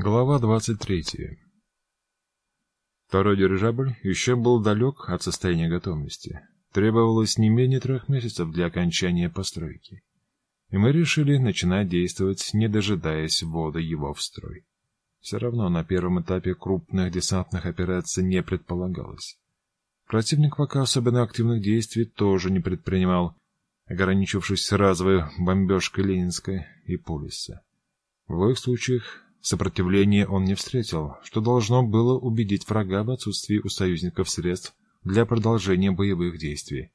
Глава 23. Второй дирижабль еще был далек от состояния готовности. Требовалось не менее трех месяцев для окончания постройки. И мы решили начинать действовать, не дожидаясь ввода его в строй. Все равно на первом этапе крупных десантных операций не предполагалось. Противник пока особенно активных действий тоже не предпринимал, ограничившись разовой бомбежкой Ленинской и Полиса. В их случаях Сопротивления он не встретил, что должно было убедить врага в отсутствии у союзников средств для продолжения боевых действий.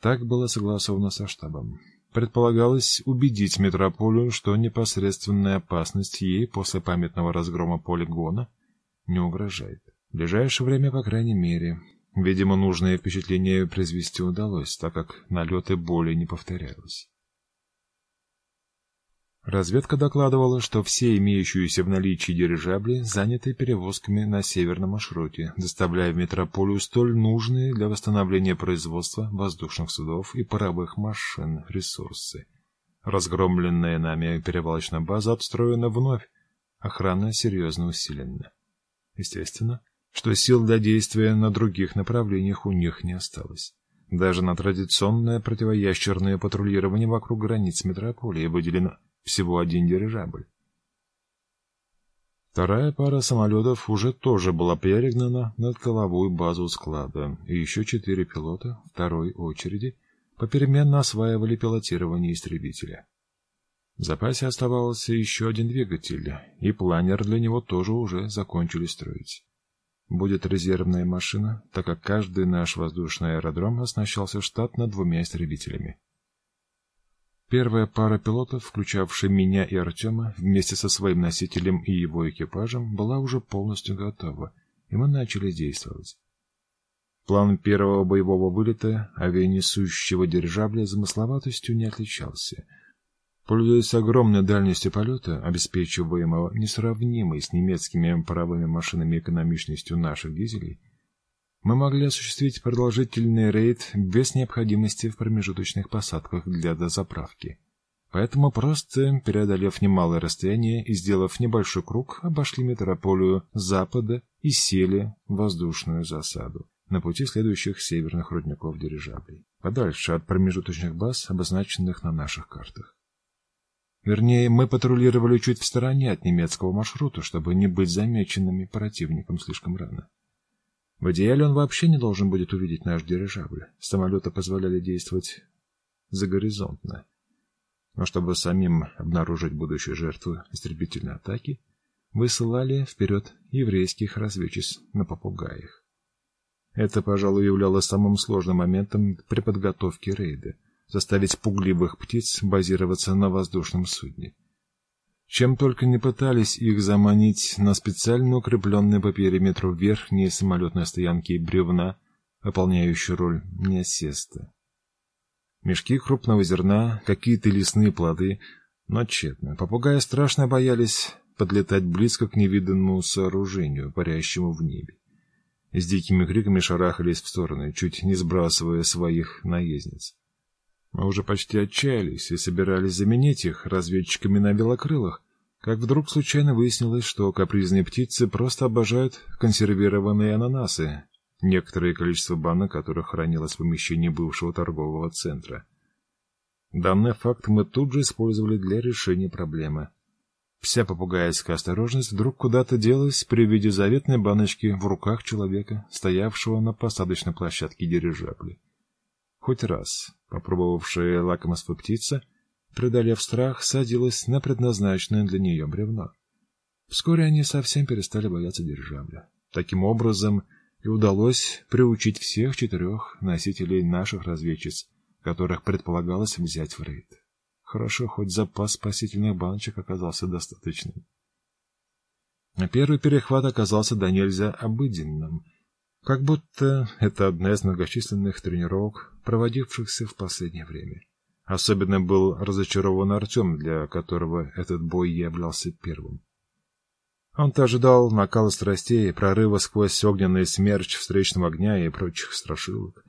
Так было согласовано со штабом. Предполагалось убедить метрополию, что непосредственная опасность ей после памятного разгрома полигона не угрожает. В ближайшее время, по крайней мере. Видимо, нужное впечатление произвести удалось, так как налеты более не повторялись. Разведка докладывала, что все имеющиеся в наличии дирижабли заняты перевозками на северном маршруте, доставляя в метрополию столь нужные для восстановления производства воздушных судов и паровых машин ресурсы. Разгромленная нами перевалочная база обстроена вновь, охрана серьезно усилена. Естественно, что сил для действия на других направлениях у них не осталось. Даже на традиционное противоящерное патрулирование вокруг границ метрополии выделено всего один дирижабль. Вторая пара самолетов уже тоже была перегнана над головой базу склада, и еще четыре пилота второй очереди попеременно осваивали пилотирование истребителя. В запасе оставался еще один двигатель, и планер для него тоже уже закончили строить. Будет резервная машина, так как каждый наш воздушный аэродром оснащался штатно двумя истребителями. Первая пара пилотов, включавшая меня и Артема, вместе со своим носителем и его экипажем, была уже полностью готова, и мы начали действовать. План первого боевого вылета авианесущего дирижабля замысловатостью не отличался. Пользуясь огромной дальностью полета, обеспечиваемого несравнимой с немецкими паровыми машинами экономичностью наших дизелей, мы могли осуществить продолжительный рейд без необходимости в промежуточных посадках для дозаправки. Поэтому просто, преодолев немалое расстояние и сделав небольшой круг, обошли метрополию запада и сели в воздушную засаду на пути следующих северных рудников дирижаблей, подальше от промежуточных баз, обозначенных на наших картах. Вернее, мы патрулировали чуть в стороне от немецкого маршрута, чтобы не быть замеченными противником слишком рано. В идеале он вообще не должен будет увидеть наш дирижабль. Самолеты позволяли действовать загоризонтно. Но чтобы самим обнаружить будущую жертву истребительной атаки, высылали вперед еврейских разведчиц на попугаях. Это, пожалуй, являлось самым сложным моментом при подготовке рейда — заставить пугливых птиц базироваться на воздушном судне. Чем только не пытались их заманить на специально укрепленные по периметру верхние самолетные стоянки бревна, выполняющие роль неосеста. Мешки крупного зерна, какие-то лесные плоды, но тщетно. Попугаи страшно боялись подлетать близко к невиданному сооружению, парящему в небе. С дикими криками шарахались в стороны, чуть не сбрасывая своих наездниц. Мы уже почти отчаялись и собирались заменить их разведчиками на белокрылых, как вдруг случайно выяснилось, что капризные птицы просто обожают консервированные ананасы, некоторое количество банок которых хранилось в помещении бывшего торгового центра. Данный факт мы тут же использовали для решения проблемы. Вся попугайская осторожность вдруг куда-то делась при виде заветной баночки в руках человека, стоявшего на посадочной площадке дирижабля. Хоть раз попробовавшая лакомство птица, преодолев страх, садилась на предназначенное для нее бревно. Вскоре они совсем перестали бояться дирижабля. Таким образом и удалось приучить всех четырех носителей наших разведчиц, которых предполагалось взять в рейд. Хорошо, хоть запас спасительных баночек оказался достаточным. Первый перехват оказался до нельзя обыденным, как будто это одна из многочисленных тренировок, проводившихся в последнее время. Особенно был разочарован Артем, для которого этот бой являлся первым. Он-то ожидал накала страстей, прорыва сквозь огненный смерч встречного огня и прочих страшилок,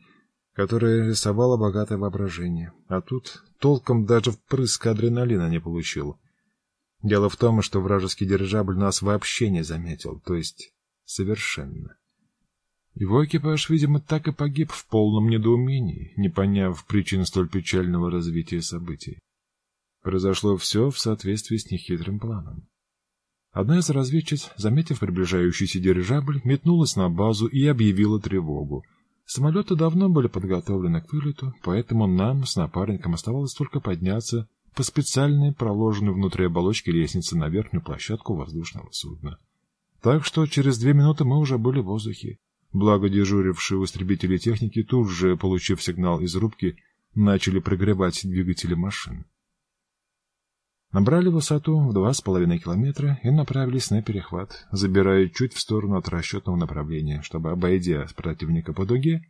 которые рисовало богатое воображение. А тут толком даже впрыска адреналина не получил. Дело в том, что вражеский дирижабль нас вообще не заметил, то есть совершенно. Его экипаж, видимо, так и погиб в полном недоумении, не поняв причин столь печального развития событий. Произошло все в соответствии с нехитрым планом. Одна из разведчиц, заметив приближающийся дирижабль, метнулась на базу и объявила тревогу. Самолеты давно были подготовлены к вылету, поэтому нам с напарником оставалось только подняться по специальной проложенной внутри оболочки лестнице на верхнюю площадку воздушного судна. Так что через две минуты мы уже были в воздухе. Благо дежурившие у истребителей техники тут же, получив сигнал из рубки, начали прогревать двигатели машин. Набрали высоту в два с половиной километра и направились на перехват, забирая чуть в сторону от расчетного направления, чтобы, обойдя противника по дуге,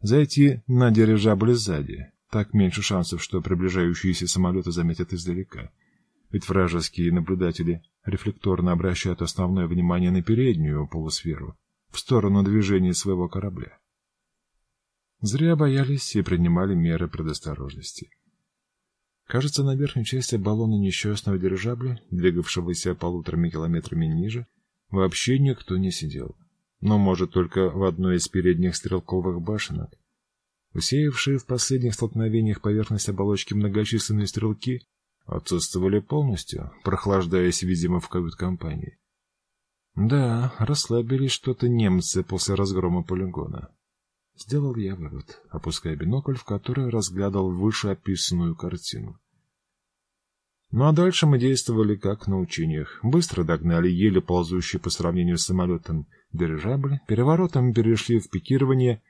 зайти на дирижабль сзади. Так меньше шансов, что приближающиеся самолеты заметят издалека. Ведь вражеские наблюдатели рефлекторно обращают основное внимание на переднюю полусферу, в сторону движения своего корабля. Зря боялись и принимали меры предосторожности. Кажется, на верхней части баллона несчастного дирижабля, двигавшегося полуторами километрами ниже, вообще никто не сидел. Но, может, только в одной из передних стрелковых башенок. Усеявшие в последних столкновениях поверхность оболочки многочисленные стрелки отсутствовали полностью, прохлаждаясь, видимо, в кают-компании. Да, расслабились что-то немцы после разгрома полигона. Сделал я вывод, опуская бинокль, в который разглядывал вышеописанную картину. Ну а дальше мы действовали как на учениях. Быстро догнали еле ползущий по сравнению с самолетом дирижабль, переворотом перешли в пикирование.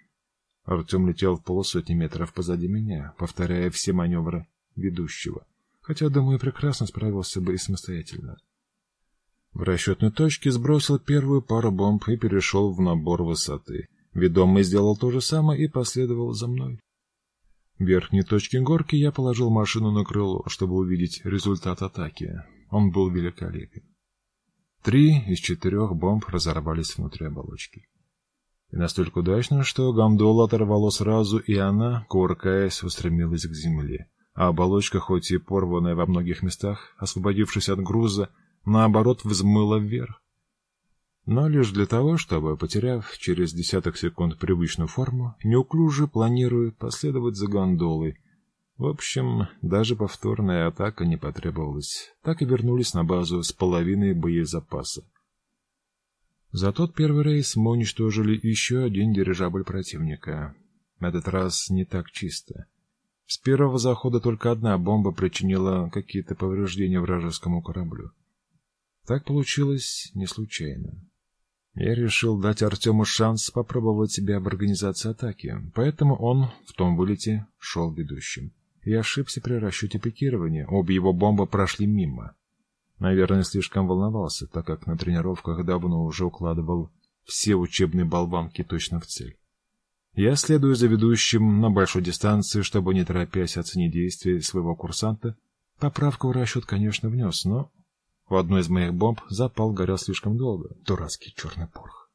Артем летел в полусотни метров позади меня, повторяя все маневры ведущего, хотя, думаю, прекрасно справился бы и самостоятельно. В расчетной точке сбросил первую пару бомб и перешел в набор высоты. Ведомый сделал то же самое и последовал за мной. В верхней точке горки я положил машину на крыло, чтобы увидеть результат атаки. Он был великолепен. Три из четырех бомб разорвались внутри оболочки. И настолько удачно, что гондола оторвало сразу, и она, кувыркаясь, устремилась к земле. А оболочка, хоть и порванная во многих местах, освободившись от груза, наоборот, взмыла вверх. Но лишь для того, чтобы, потеряв через десяток секунд привычную форму, неуклюже планируя последовать за гондолой. В общем, даже повторная атака не потребовалась. Так и вернулись на базу с половиной боезапаса. За тот первый рейс мы уничтожили еще один дирижабль противника. На этот раз не так чисто. С первого захода только одна бомба причинила какие-то повреждения вражескому кораблю. Так получилось не случайно. Я решил дать Артему шанс попробовать себя в организации атаки, поэтому он в том вылете шел ведущим. Я ошибся при расчете пикирования, обе его бомбы прошли мимо. Наверное, слишком волновался, так как на тренировках давно уже укладывал все учебные болванки точно в цель. Я следую за ведущим на большой дистанции, чтобы, не торопясь оценить действия своего курсанта. Поправку в расчет, конечно, внес, но в одной из моих бомб запал горел слишком долго. Дурацкий черный порох.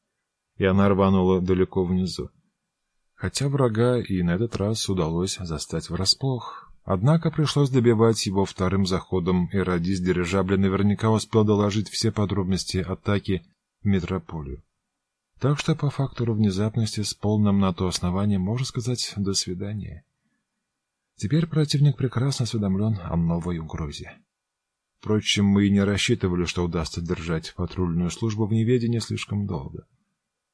И она рванула далеко внизу. Хотя врага и на этот раз удалось застать врасплох. Однако пришлось добивать его вторым заходом, и радист дирижабля наверняка успел доложить все подробности атаки в метрополию. Так что по фактору внезапности с полным на то основанием можно сказать «до свидания». Теперь противник прекрасно осведомлен о новой угрозе. Впрочем, мы и не рассчитывали, что удастся держать патрульную службу в неведении слишком долго.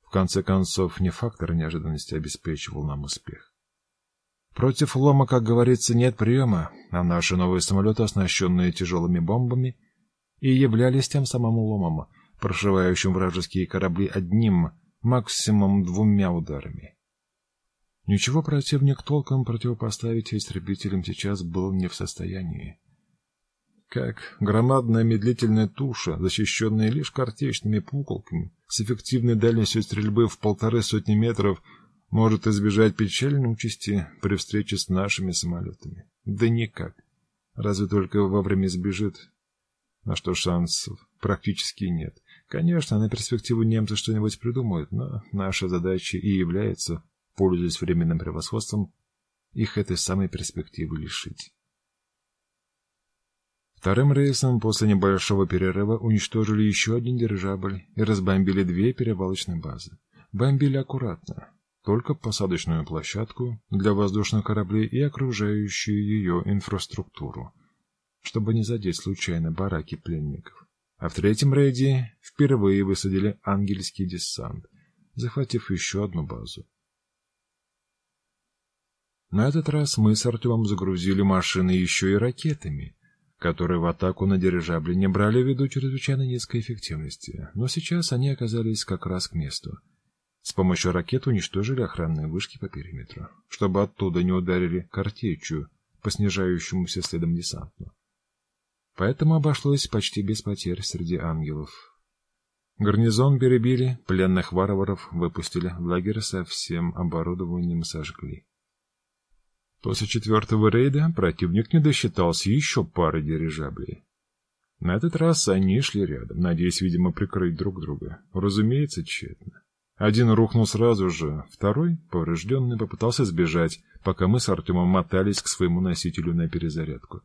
В конце концов, не фактор неожиданности обеспечивал нам успех. Против лома, как говорится, нет приема, а наши новые самолеты, оснащенные тяжелыми бомбами, и являлись тем самым ломом, прошивающим вражеские корабли одним, максимум двумя ударами. Ничего противник толком противопоставить истребителям сейчас был не в состоянии как громадная медлительная туша, защищенная лишь картечными пуколками, с эффективной дальностью стрельбы в полторы сотни метров, может избежать печальной участи при встрече с нашими самолетами? Да никак. Разве только вовремя сбежит. На что шансов практически нет. Конечно, на перспективу немцы что-нибудь придумают, но наша задача и является, пользуясь временным превосходством, их этой самой перспективы лишить. Вторым рейсом после небольшого перерыва уничтожили еще один дирижабль и разбомбили две перевалочные базы. Бомбили аккуратно, только посадочную площадку для воздушных кораблей и окружающую ее инфраструктуру, чтобы не задеть случайно бараки пленников. А в третьем рейде впервые высадили ангельский десант, захватив еще одну базу. На этот раз мы с Артемом загрузили машины еще и ракетами, которые в атаку на дирижабли не брали ввиду чрезвычайно низкой эффективности, но сейчас они оказались как раз к месту. С помощью ракет уничтожили охранные вышки по периметру, чтобы оттуда не ударили картечью по снижающемуся следом десанту. Поэтому обошлось почти без потерь среди ангелов. Гарнизон перебили, пленных варваров выпустили, лагерь со всем оборудованием сожгли. После четвертого рейда противник не досчитался еще пары дирижаблей. На этот раз они шли рядом, надеясь, видимо, прикрыть друг друга. Разумеется, тщетно. Один рухнул сразу же, второй, поврежденный, попытался сбежать, пока мы с Артемом мотались к своему носителю на перезарядку.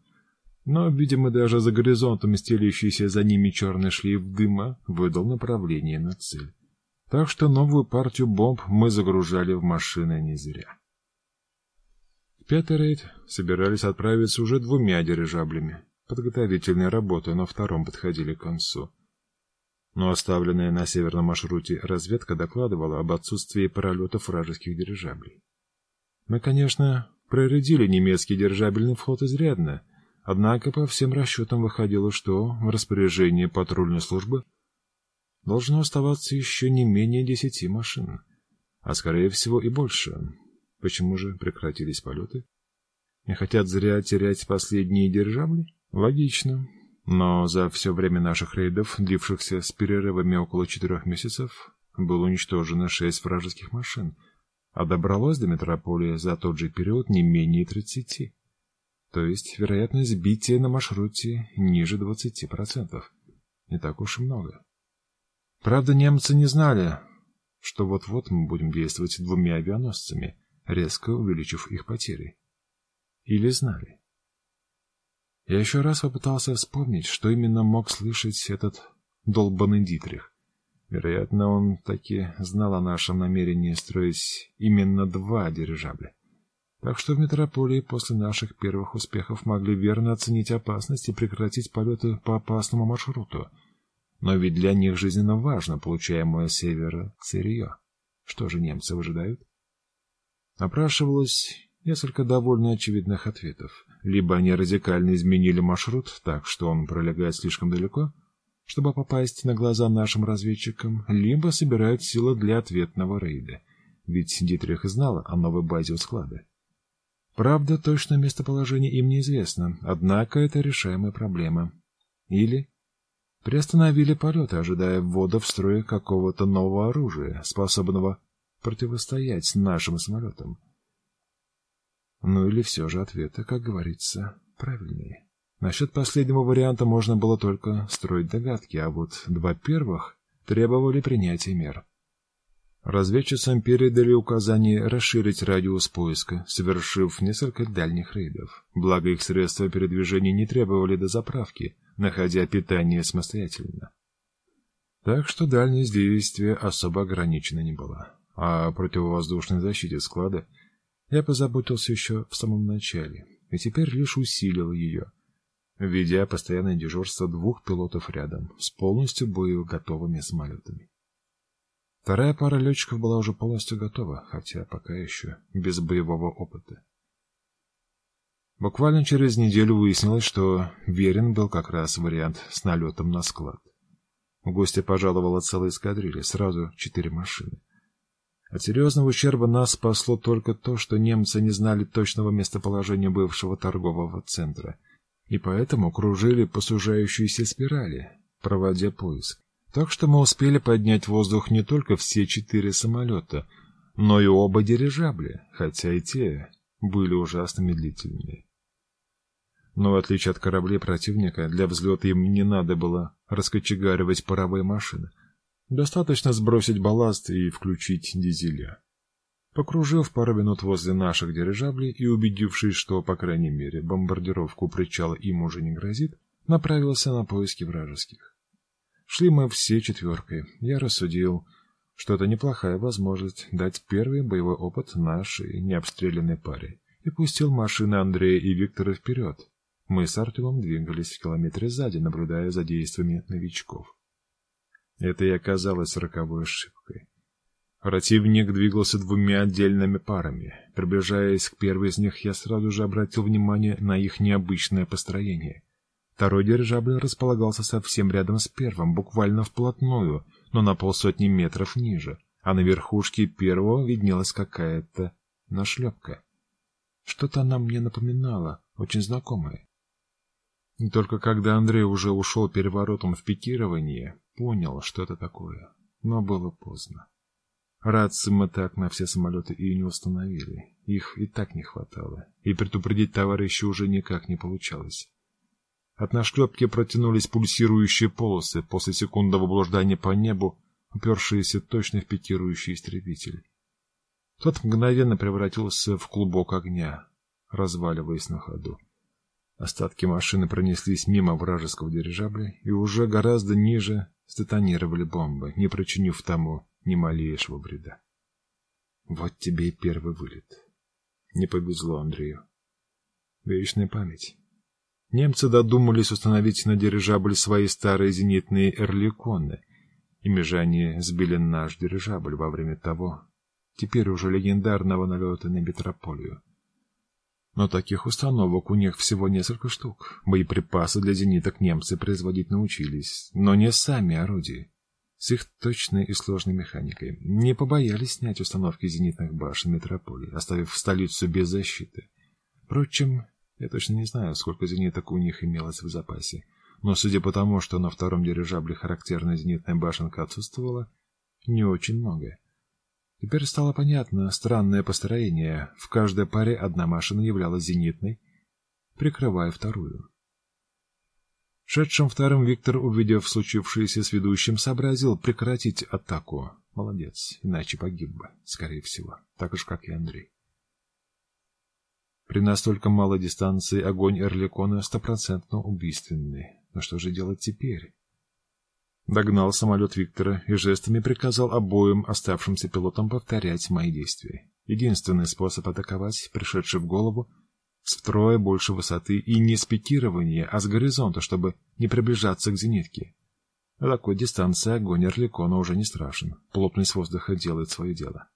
Но, видимо, даже за горизонтом стелящийся за ними черный шлейф дыма выдал направление на цель. Так что новую партию бомб мы загружали в машины не зря. Пятый собирались отправиться уже двумя дирижаблями. Подготовительные работы на втором подходили к концу но оставленная на северном маршруте разведка докладывала об отсутствии пролетов вражеских дирижаблей. Мы, конечно, проредили немецкий дирижабельный флот изрядно, однако по всем расчетам выходило, что в распоряжении патрульной службы должно оставаться еще не менее десяти машин, а скорее всего и больше. Почему же прекратились полеты? Не хотят зря терять последние дирижабли? Логично. Но за все время наших рейдов, длившихся с перерывами около четырех месяцев, было уничтожено шесть вражеских машин, а добралось до метрополии за тот же период не менее тридцати. То есть вероятность сбития на маршруте ниже двадцати процентов. Не так уж и много. Правда, немцы не знали, что вот-вот мы будем действовать двумя авианосцами, резко увеличив их потери. Или знали. Я еще раз попытался вспомнить, что именно мог слышать этот долбанный Дитрих. Вероятно, он таки знал о нашем намерении строить именно два дирижабля. Так что в метрополии после наших первых успехов могли верно оценить опасность и прекратить полеты по опасному маршруту. Но ведь для них жизненно важно получаемое с севера сырье. Что же немцы выжидают? Напрашивалось несколько довольно очевидных ответов. Либо они радикально изменили маршрут так, что он пролегает слишком далеко, чтобы попасть на глаза нашим разведчикам, либо собирают силы для ответного рейда, ведь Дитрих знала о новой базе у склада. Правда, точное местоположение им неизвестно, однако это решаемая проблема. Или приостановили полеты, ожидая ввода в строй какого-то нового оружия, способного противостоять нашим самолетам. Ну или все же ответы, как говорится, правильные. Насчет последнего варианта можно было только строить догадки, а вот два первых требовали принятия мер. Разведчицам передали указание расширить радиус поиска, совершив несколько дальних рейдов. Благо их средства передвижения не требовали дозаправки, находя питание самостоятельно. Так что дальность действия особо ограничена не была. А противовоздушной защите склада — я позаботился еще в самом начале, и теперь лишь усилил ее, введя постоянное дежурство двух пилотов рядом с полностью боеготовыми самолетами. Вторая пара летчиков была уже полностью готова, хотя пока еще без боевого опыта. Буквально через неделю выяснилось, что верен был как раз вариант с налетом на склад. В гости пожаловала целая эскадрилья, сразу четыре машины. От серьезного ущерба нас спасло только то, что немцы не знали точного местоположения бывшего торгового центра, и поэтому кружили по сужающейся спирали, проводя поиск. Так что мы успели поднять в воздух не только все четыре самолета, но и оба дирижабля, хотя и те были ужасно медлительными. Но в отличие от кораблей противника, для взлета им не надо было раскочегаривать паровые машины — Достаточно сбросить балласт и включить дизеля. Покружив пару минут возле наших дирижаблей и убедившись, что, по крайней мере, бомбардировку причала им уже не грозит, направился на поиски вражеских. Шли мы все четверкой. Я рассудил, что это неплохая возможность дать первый боевой опыт нашей необстрелянной паре, и пустил машины Андрея и Виктора вперед. Мы с Артемом двигались в километре сзади, наблюдая за действиями новичков. Это и оказалось роковой ошибкой. Противник двигался двумя отдельными парами. Приближаясь к первой из них, я сразу же обратил внимание на их необычное построение. Второй дирижабль располагался совсем рядом с первым, буквально вплотную, но на полсотни метров ниже, а на верхушке первого виднелась какая-то нашлепка. Что-то она мне напоминала, очень знакомое. И только когда Андрей уже ушел переворотом в пикирование, понял, что это такое. Но было поздно. Рации мы так на все самолеты и не установили. Их и так не хватало. И предупредить товарища уже никак не получалось. От нашлепки протянулись пульсирующие полосы, после секундного блуждания по небу, упершиеся точно в пикирующий истребитель. Тот мгновенно превратился в клубок огня, разваливаясь на ходу. Остатки машины пронеслись мимо вражеского дирижабля и уже гораздо ниже стетонировали бомбы, не причинив тому ни малейшего вреда. Вот тебе и первый вылет. Не повезло Андрею. Вечная память. Немцы додумались установить на дирижабль свои старые зенитные эрликоны. Ими же они сбили наш дирижабль во время того, теперь уже легендарного налета на метрополию. Но таких установок у них всего несколько штук. Боеприпасы для зениток немцы производить научились, но не сами орудия с их точной и сложной механикой, не побоялись снять установки зенитных башен метрополии, оставив столицу без защиты. Впрочем, я точно не знаю, сколько зениток у них имелось в запасе, но судя по тому, что на втором дирижабле характерная зенитная башенка отсутствовала, не очень много. Теперь стало понятно странное построение. В каждой паре одна машина являлась зенитной, прикрывая вторую. Шедшим вторым Виктор, увидев случившееся с ведущим, сообразил прекратить атаку. Молодец, иначе погиб бы, скорее всего, так же, как и Андрей. При настолько малой дистанции огонь Эрликона стопроцентно убийственный. Но что же делать теперь? Догнал самолет Виктора и жестами приказал обоим оставшимся пилотам повторять мои действия. Единственный способ атаковать, пришедший в голову, с втрое больше высоты и не с пикирования, а с горизонта, чтобы не приближаться к зенитке. На такой дистанции огонь Орликона уже не страшен. Плотность воздуха делает свое дело.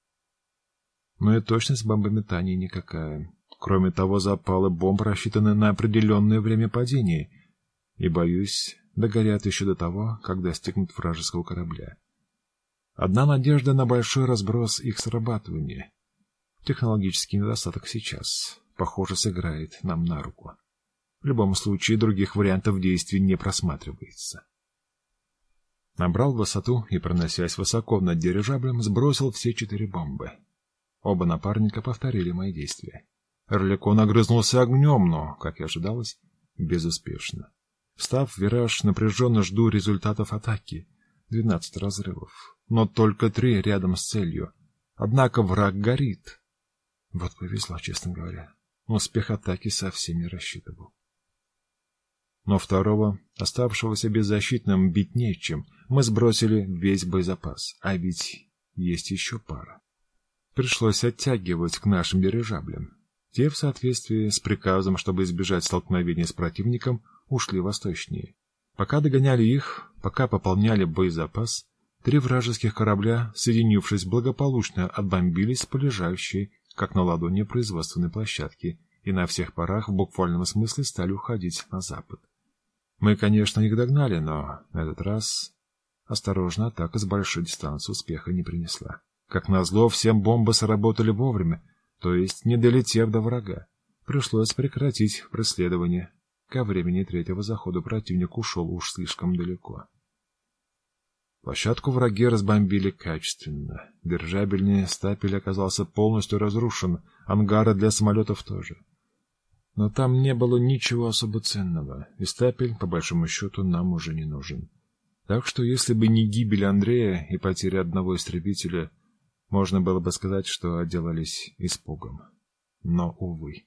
Но и точность бомбометания никакая. Кроме того, запалы бомб рассчитаны на определенное время падения, и, боюсь, догорят еще до того, как достигнут вражеского корабля. Одна надежда на большой разброс их срабатывания. Технологический недостаток сейчас похоже, сыграет нам на руку. В любом случае, других вариантов действий не просматривается. Набрал высоту и, проносясь высоко над дирижаблем, сбросил все четыре бомбы. Оба напарника повторили мои действия. Орликон огрызнулся огнем, но, как и ожидалось, безуспешно. Встав вираж, напряженно жду результатов атаки. Двенадцать разрывов, но только три рядом с целью. Однако враг горит. Вот повезло, честно говоря. Успех атаки совсем не рассчитывал. Но второго, оставшегося беззащитным, бить нечем. Мы сбросили весь боезапас, а ведь есть еще пара. Пришлось оттягивать к нашим дирижаблям. Те, в соответствии с приказом, чтобы избежать столкновения с противником, ушли восточнее. Пока догоняли их, пока пополняли боезапас, три вражеских корабля, соединившись благополучно, отбомбились по лежащей как на ладони производственной площадки, и на всех парах в буквальном смысле стали уходить на запад. Мы, конечно, их догнали, но на этот раз осторожно атака с большой дистанции успеха не принесла. Как назло, всем бомбы сработали вовремя, то есть не долетев до врага. Пришлось прекратить преследование. Ко времени третьего захода противник ушел уж слишком далеко. Площадку враги разбомбили качественно. Дирижабельный стапель оказался полностью разрушен, ангары для самолетов тоже. Но там не было ничего особо ценного, и стапель, по большому счету, нам уже не нужен. Так что если бы не гибель Андрея и потеря одного истребителя, можно было бы сказать, что отделались испугом. Но, увы.